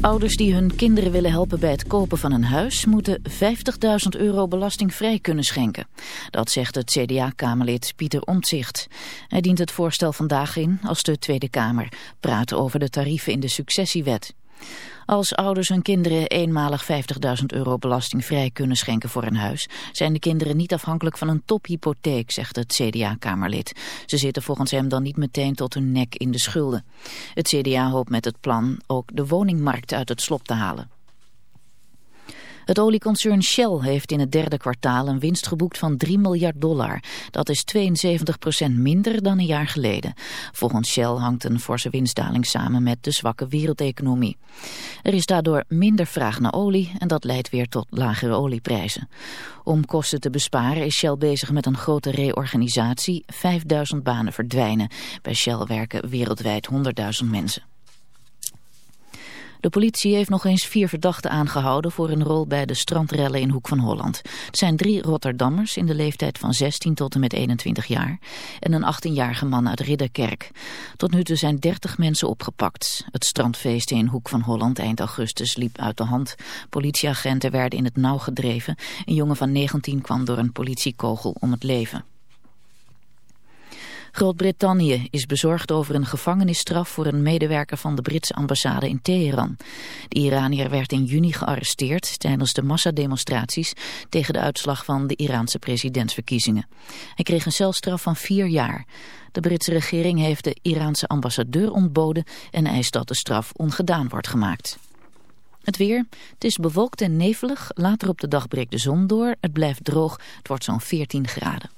Ouders die hun kinderen willen helpen bij het kopen van een huis... moeten 50.000 euro belastingvrij kunnen schenken. Dat zegt het CDA-kamerlid Pieter Omtzigt. Hij dient het voorstel vandaag in als de Tweede Kamer praat over de tarieven in de successiewet. Als ouders hun kinderen eenmalig 50.000 euro belastingvrij kunnen schenken voor een huis, zijn de kinderen niet afhankelijk van een tophypotheek, zegt het CDA-kamerlid. Ze zitten volgens hem dan niet meteen tot hun nek in de schulden. Het CDA hoopt met het plan ook de woningmarkt uit het slop te halen. Het olieconcern Shell heeft in het derde kwartaal een winst geboekt van 3 miljard dollar. Dat is 72% minder dan een jaar geleden. Volgens Shell hangt een forse winstdaling samen met de zwakke wereldeconomie. Er is daardoor minder vraag naar olie en dat leidt weer tot lagere olieprijzen. Om kosten te besparen is Shell bezig met een grote reorganisatie. 5000 banen verdwijnen. Bij Shell werken wereldwijd 100.000 mensen. De politie heeft nog eens vier verdachten aangehouden voor een rol bij de strandrellen in Hoek van Holland. Het zijn drie Rotterdammers in de leeftijd van 16 tot en met 21 jaar en een 18-jarige man uit Ridderkerk. Tot nu toe zijn 30 mensen opgepakt. Het strandfeest in Hoek van Holland eind augustus liep uit de hand. Politieagenten werden in het nauw gedreven. Een jongen van 19 kwam door een politiekogel om het leven. Groot-Brittannië is bezorgd over een gevangenisstraf voor een medewerker van de Britse ambassade in Teheran. De Iranier werd in juni gearresteerd tijdens de massademonstraties tegen de uitslag van de Iraanse presidentsverkiezingen. Hij kreeg een celstraf van vier jaar. De Britse regering heeft de Iraanse ambassadeur ontboden en eist dat de straf ongedaan wordt gemaakt. Het weer. Het is bewolkt en nevelig. Later op de dag breekt de zon door. Het blijft droog. Het wordt zo'n 14 graden.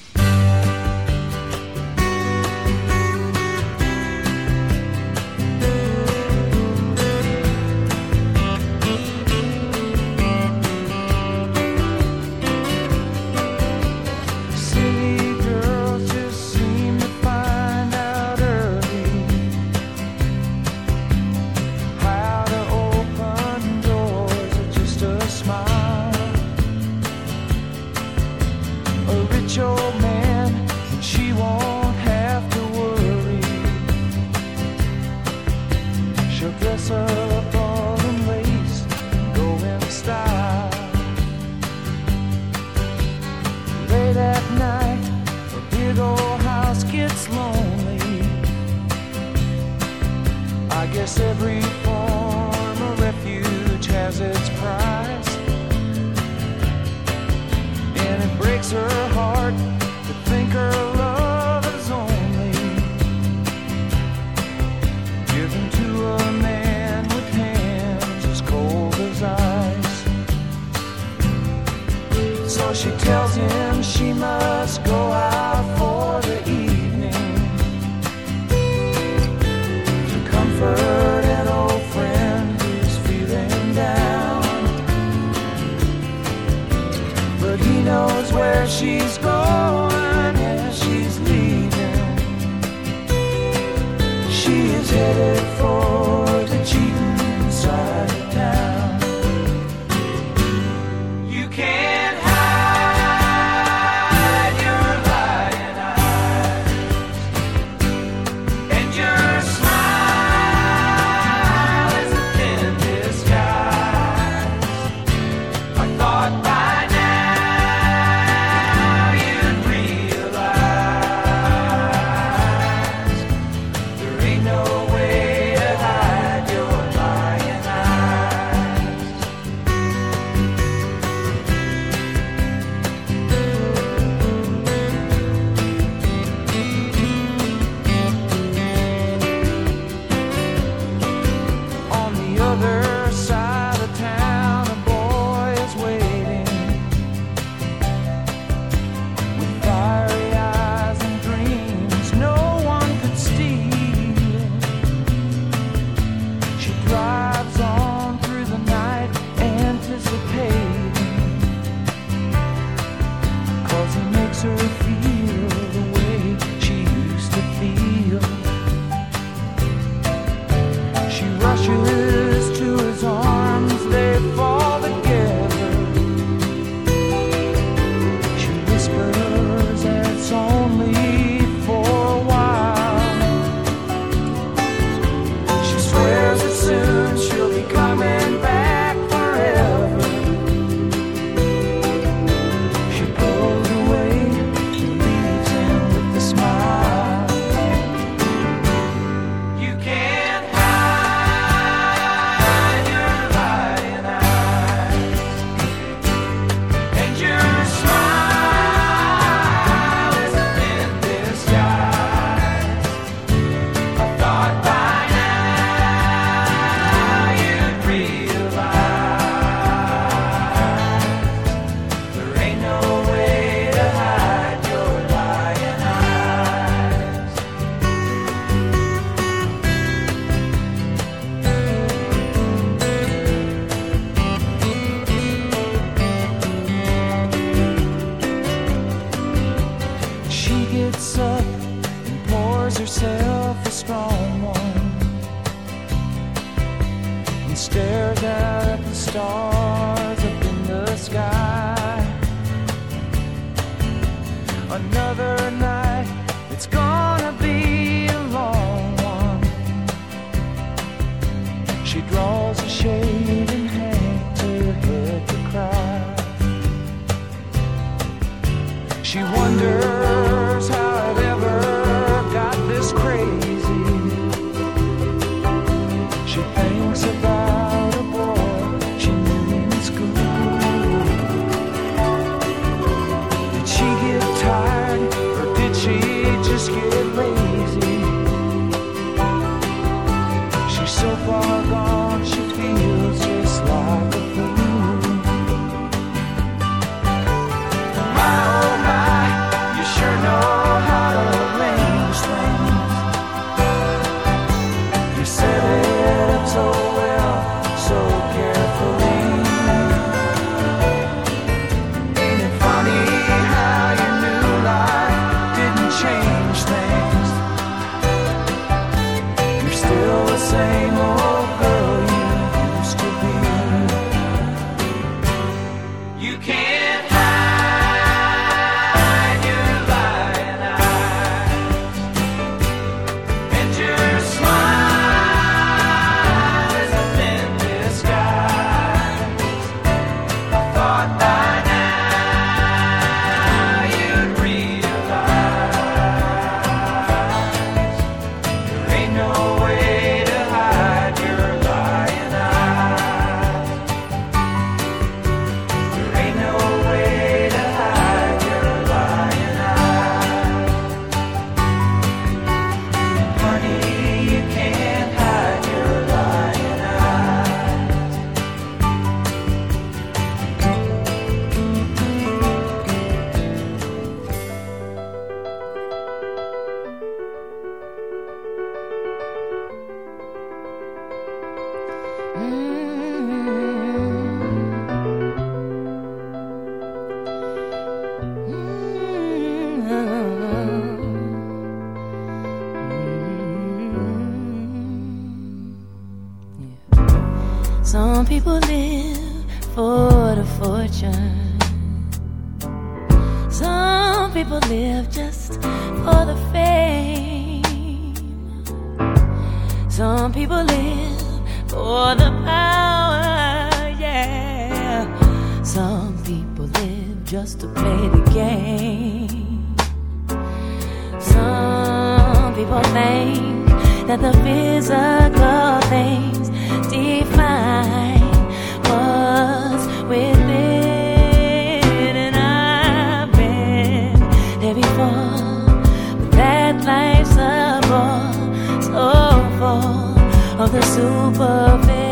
of the superficial.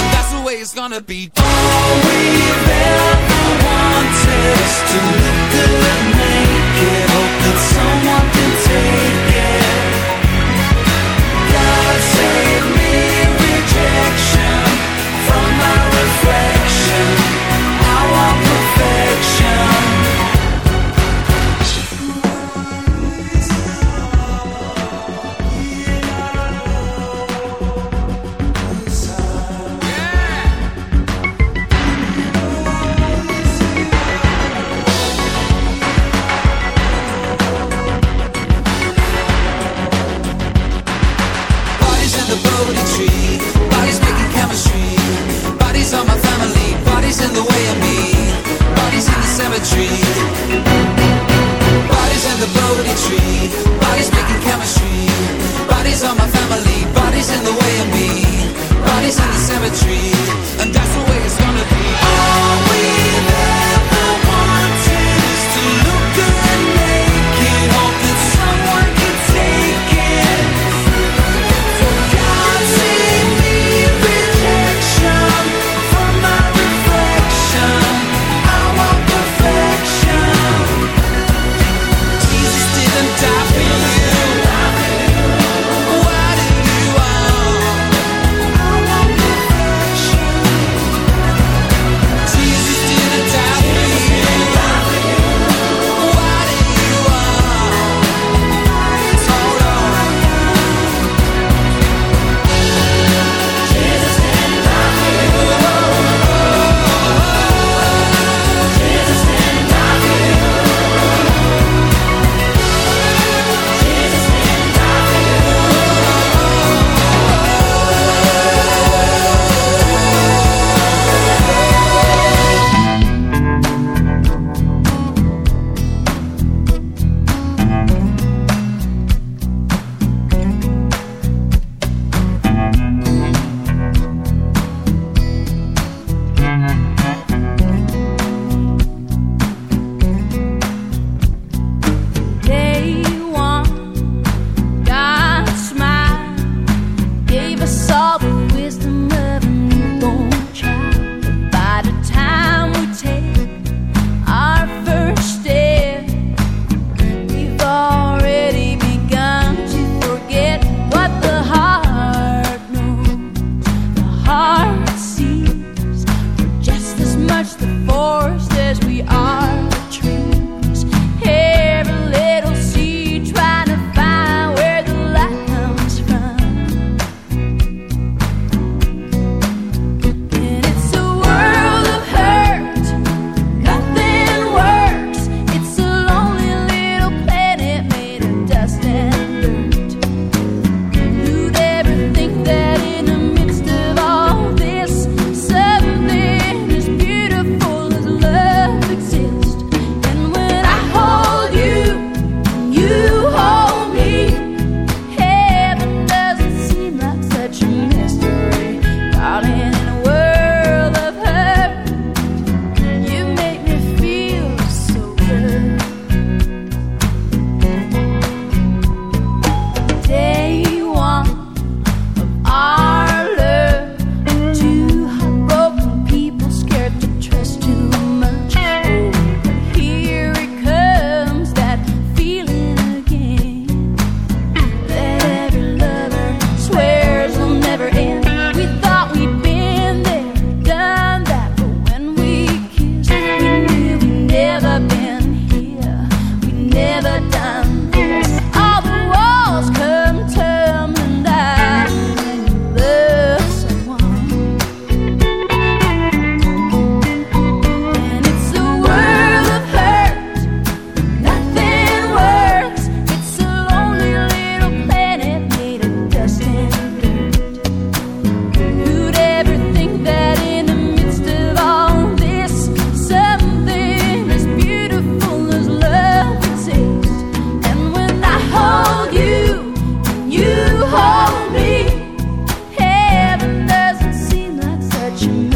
it's gonna be. All we've ever wanted is to look good naked, hope that someone can take it. God save me tree you.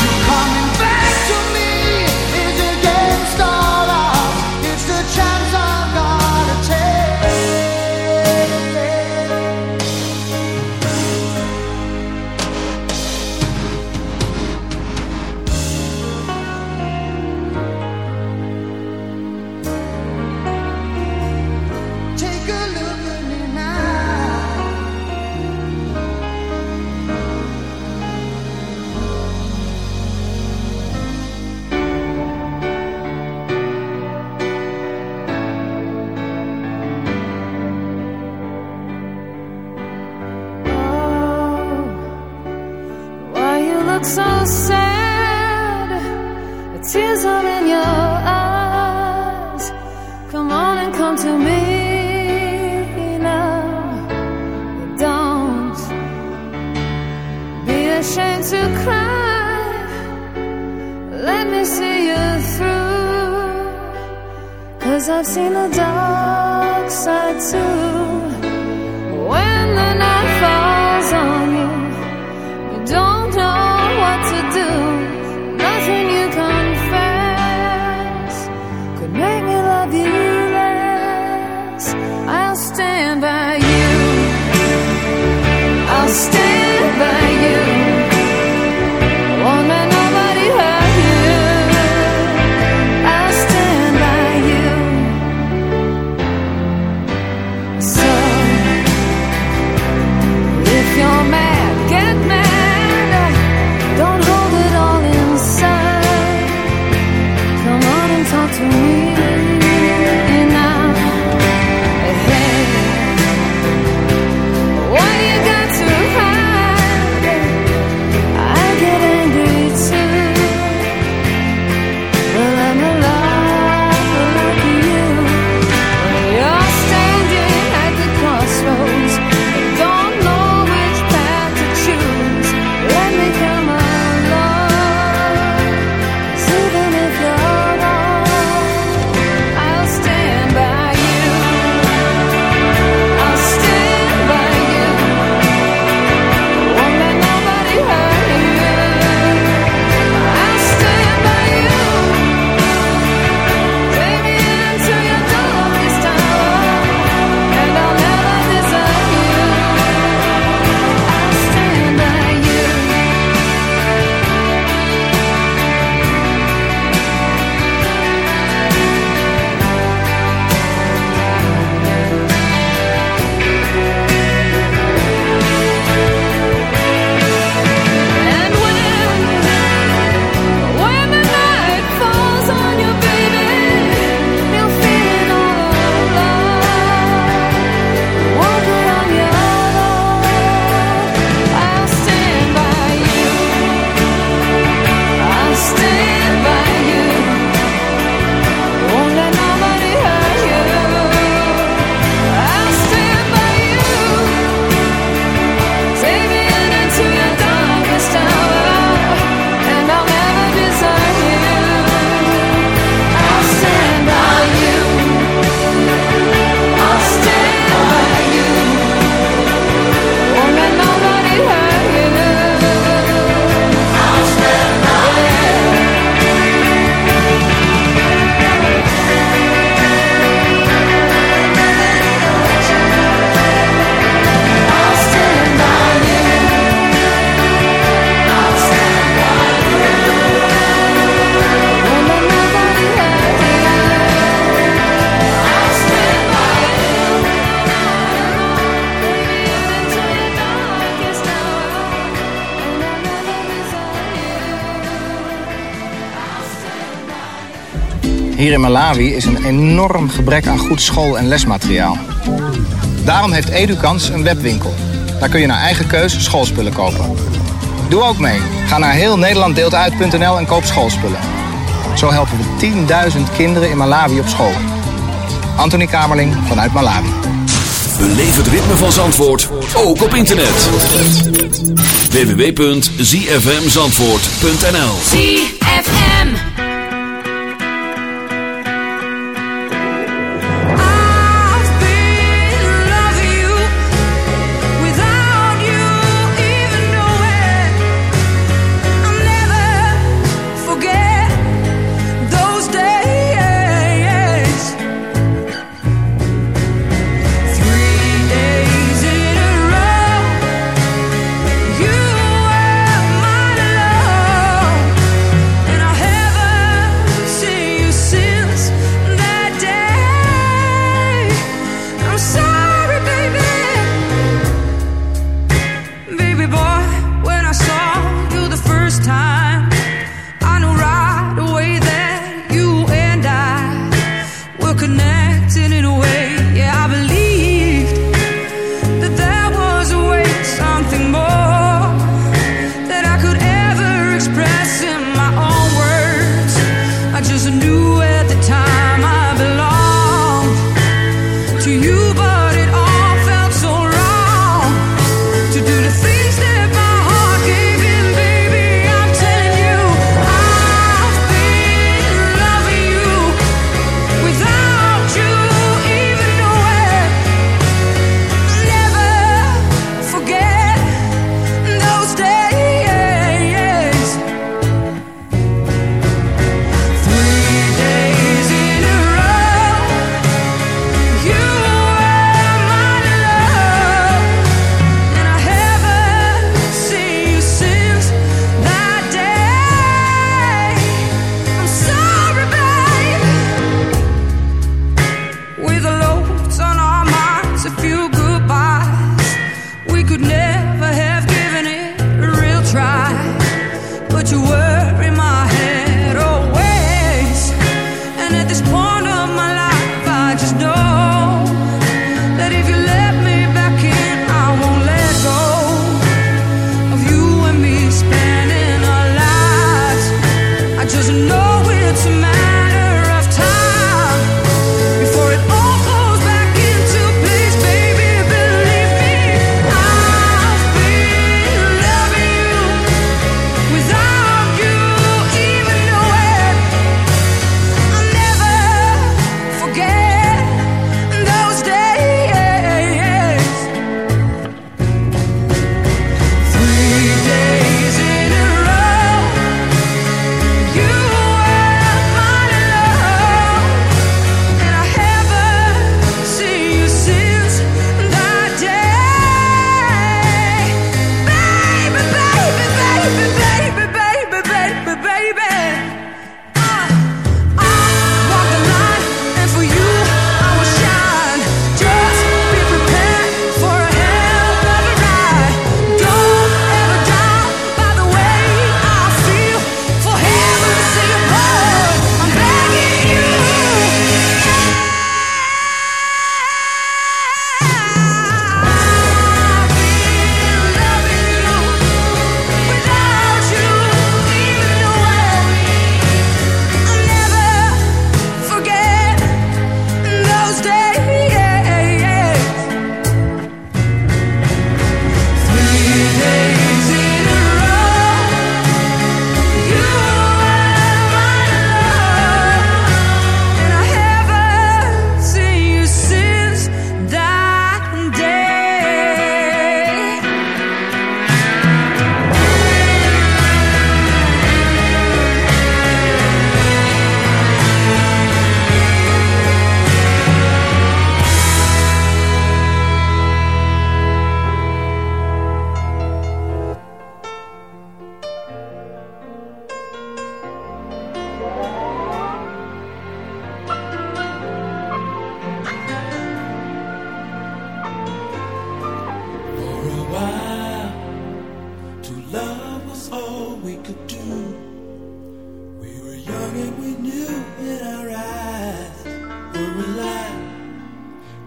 You coming back to me Hier in Malawi is een enorm gebrek aan goed school- en lesmateriaal. Daarom heeft Edukans een webwinkel. Daar kun je naar eigen keus schoolspullen kopen. Doe ook mee. Ga naar heelnederlanddeeltuit.nl en koop schoolspullen. Zo helpen we 10.000 kinderen in Malawi op school. Anthony Kamerling vanuit Malawi. Beleef het ritme van Zandvoort, ook op internet. www.zfmzandvoort.nl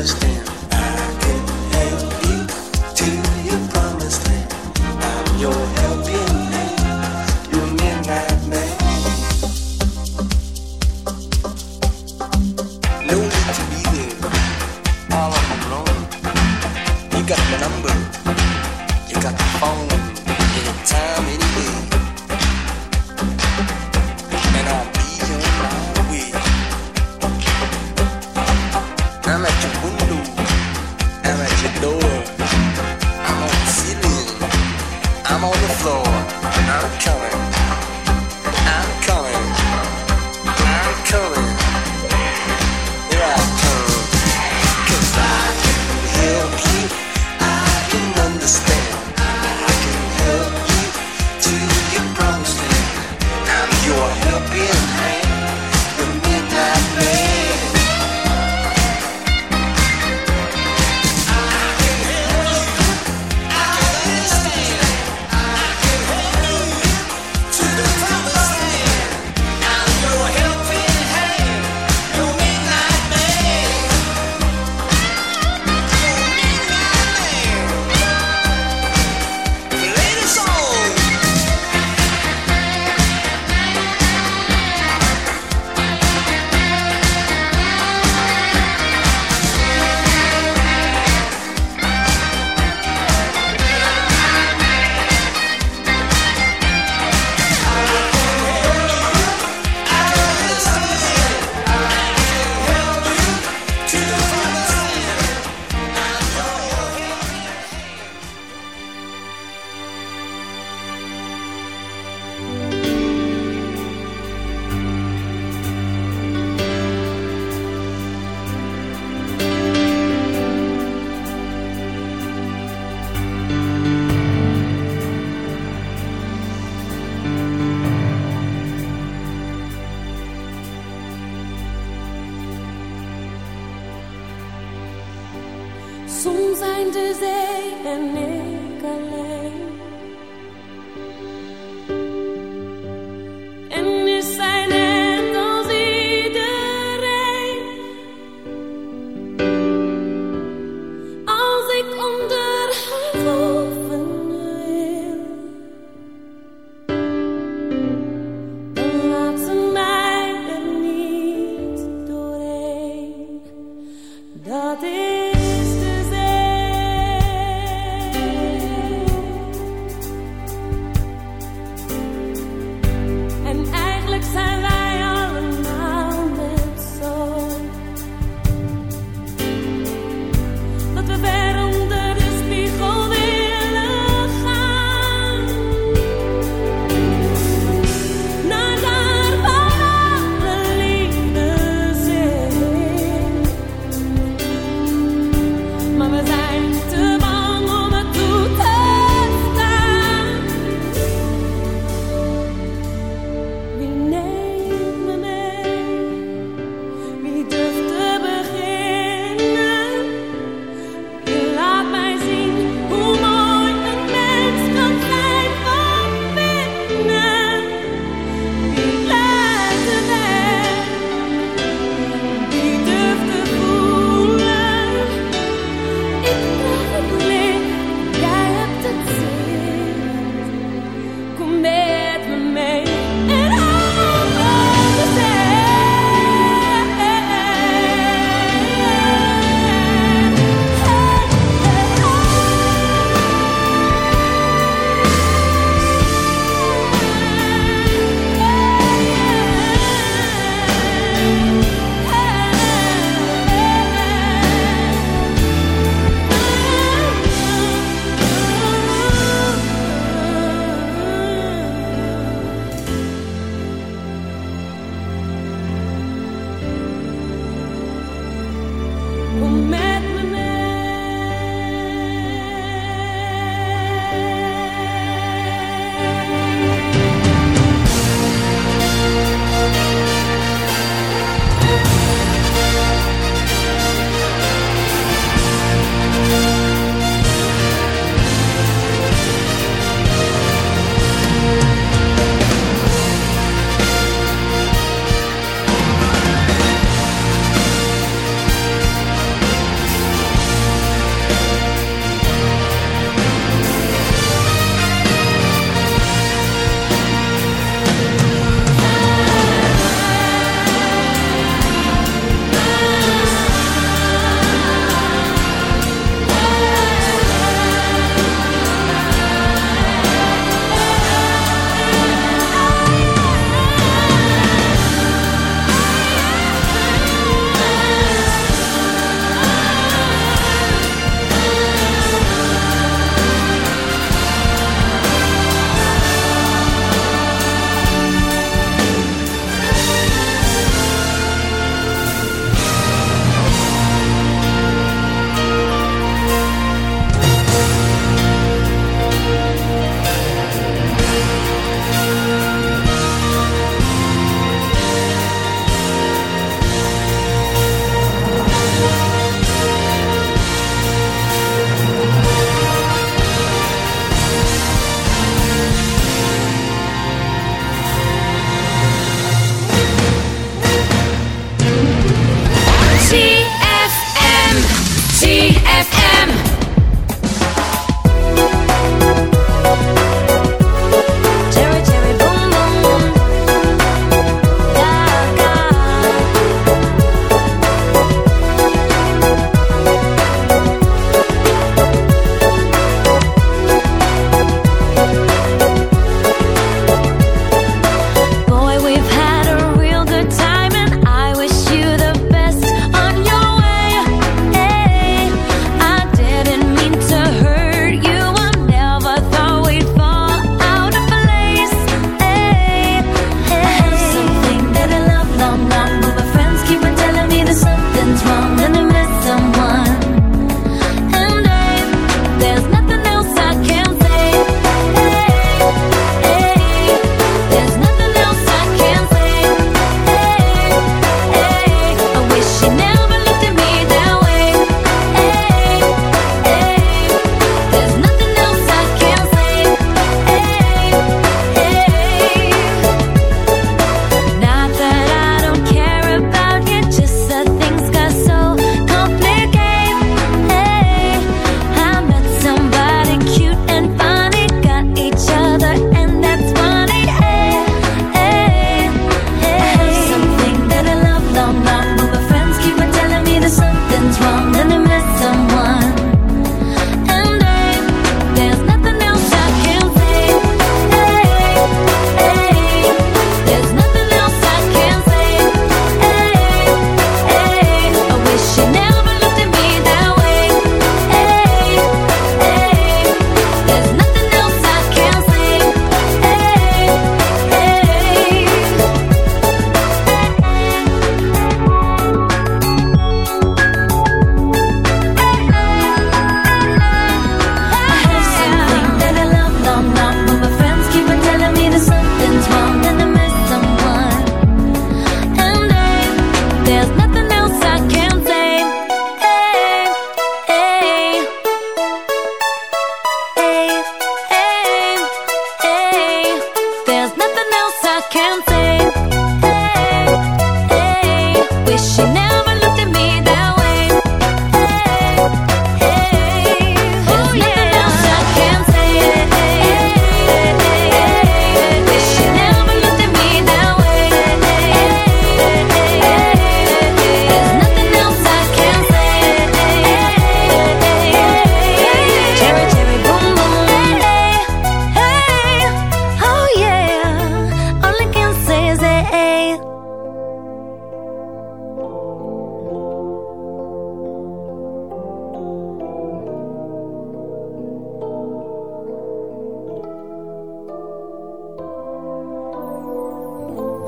understand.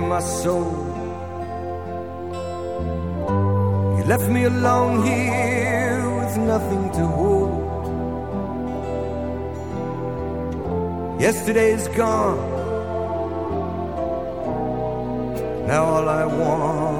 in my soul. You left me alone here with nothing to hold. Yesterday is gone. Now all I want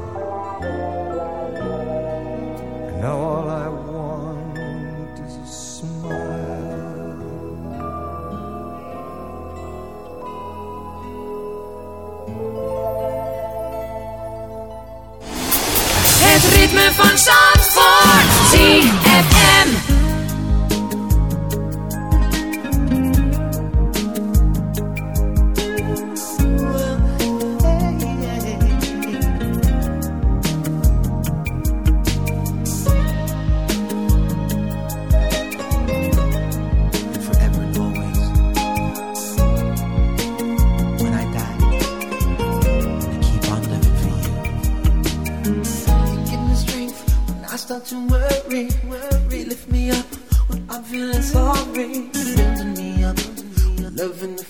to worry. Worry, lift me up when I'm feeling sorry. Building me up, loving the